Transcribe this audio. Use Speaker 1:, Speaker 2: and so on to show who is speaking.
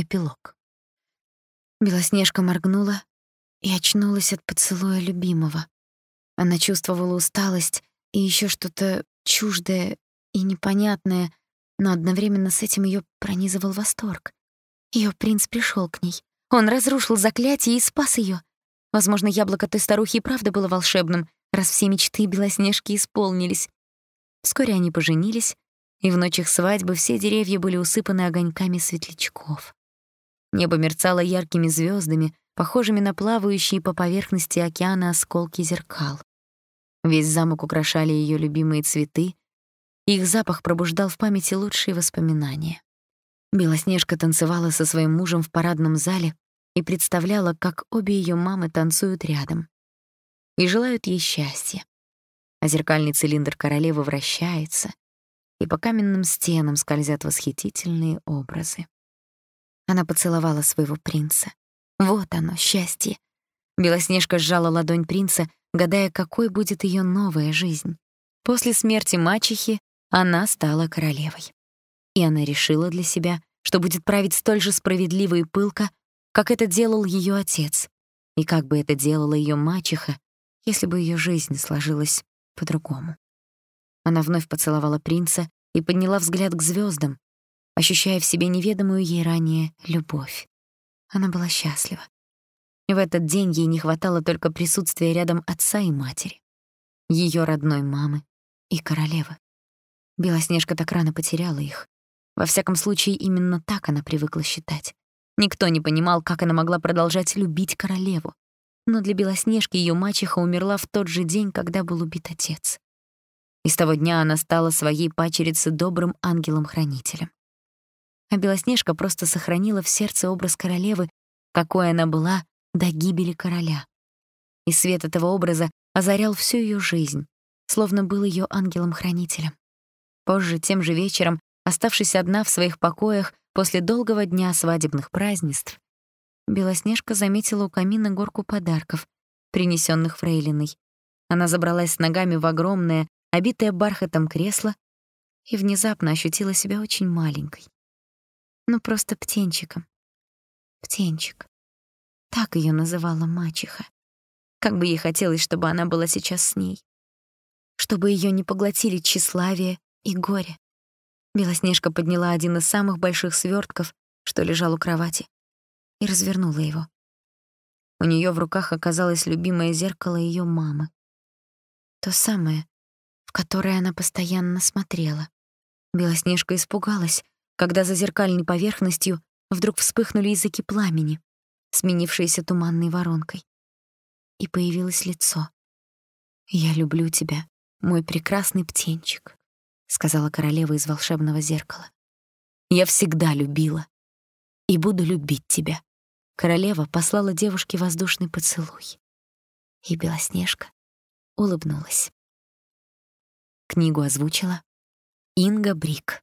Speaker 1: Эпилог. Белоснежка моргнула и очнулась от поцелуя любимого. Она чувствовала усталость и еще что-то чуждое и непонятное, но одновременно с этим ее пронизывал восторг. Ее принц пришел к ней. Он разрушил заклятие и спас ее. Возможно, яблоко той старухи и правда было волшебным, раз все мечты Белоснежки исполнились. Вскоре они поженились, и в ночь их свадьбы все деревья были усыпаны огоньками светлячков. Небо мерцало яркими звездами, похожими на плавающие по поверхности океана осколки зеркал. Весь замок украшали ее любимые цветы, их запах пробуждал в памяти лучшие воспоминания. Белоснежка танцевала со своим мужем в парадном зале и представляла, как обе ее мамы танцуют рядом и желают ей счастья. А зеркальный цилиндр королевы вращается, и по каменным стенам скользят восхитительные образы. Она поцеловала своего принца. Вот оно, счастье. Белоснежка сжала ладонь принца, гадая, какой будет ее новая жизнь. После смерти мачехи она стала королевой. И она решила для себя, что будет править столь же справедливо и пылко, как это делал ее отец, и как бы это делала ее мачеха, если бы ее жизнь сложилась по-другому. Она вновь поцеловала принца и подняла взгляд к звездам, ощущая в себе неведомую ей ранее любовь. Она была счастлива. В этот день ей не хватало только присутствия рядом отца и матери, ее родной мамы и королевы. Белоснежка так рано потеряла их. Во всяком случае, именно так она привыкла считать. Никто не понимал, как она могла продолжать любить королеву. Но для Белоснежки ее мачеха умерла в тот же день, когда был убит отец. И с того дня она стала своей пачерице добрым ангелом-хранителем. А Белоснежка просто сохранила в сердце образ королевы, какой она была до гибели короля. И свет этого образа озарял всю ее жизнь, словно был ее ангелом-хранителем. Позже, тем же вечером, оставшись одна в своих покоях после долгого дня свадебных празднеств, Белоснежка заметила у камина горку подарков, принесенных фрейлиной. Она забралась с ногами в огромное, обитое бархатом кресло и внезапно ощутила себя очень маленькой. Ну, просто птенчиком. Птенчик. Так ее называла мачеха. Как бы ей хотелось, чтобы она была сейчас с ней. Чтобы ее не поглотили тщеславие и горе. Белоснежка подняла один из самых больших свертков, что лежал у кровати, и развернула его. У нее в руках оказалось любимое зеркало ее мамы. То самое, в которое она постоянно смотрела. Белоснежка испугалась, когда за зеркальной поверхностью вдруг вспыхнули языки пламени, сменившиеся туманной воронкой. И появилось лицо. «Я люблю тебя, мой прекрасный птенчик», — сказала королева из волшебного зеркала. «Я всегда любила и буду любить тебя». Королева послала девушке воздушный поцелуй. И Белоснежка улыбнулась. Книгу озвучила Инга Брик.